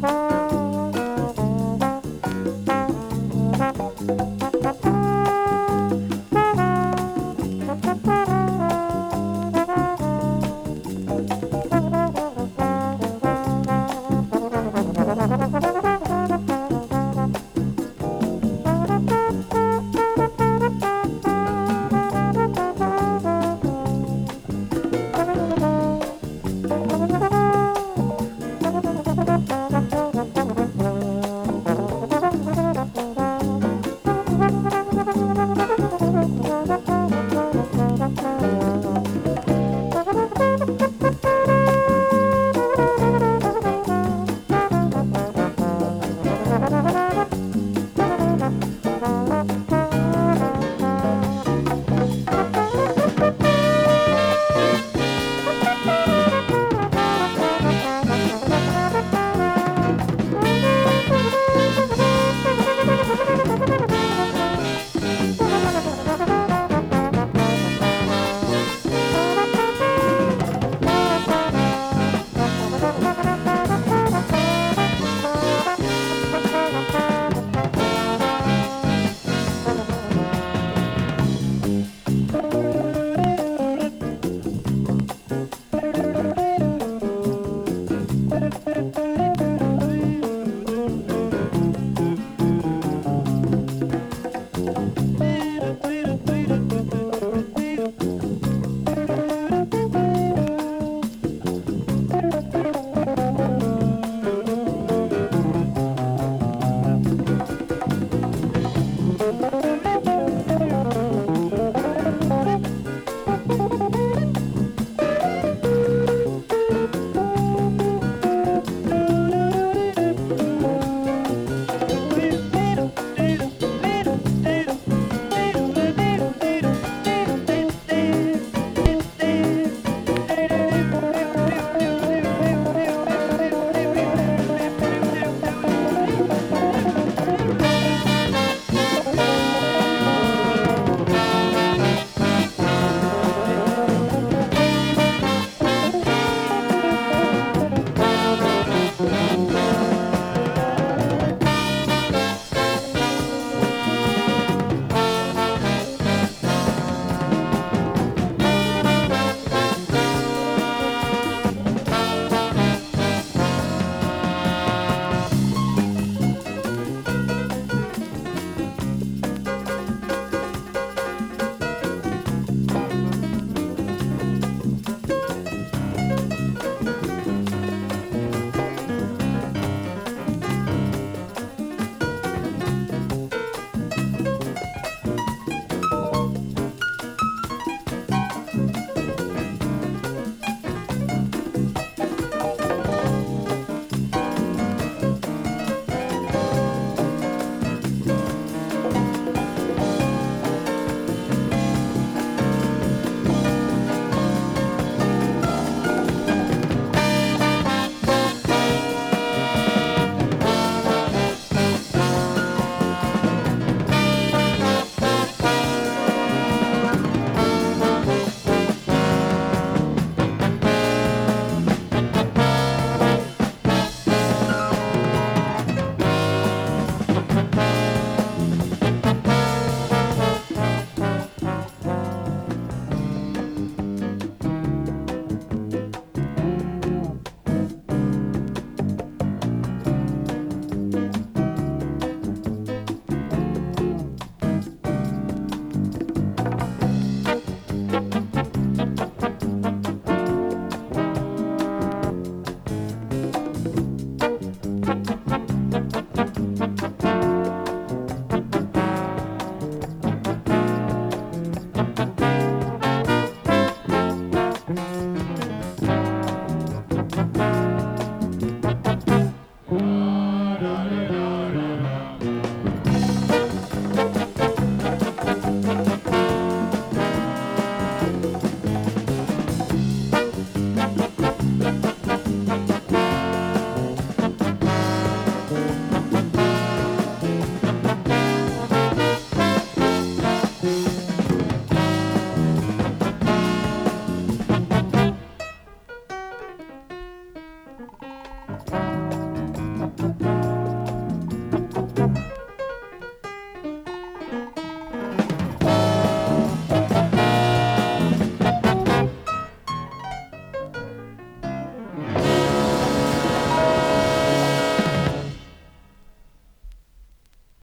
Bye.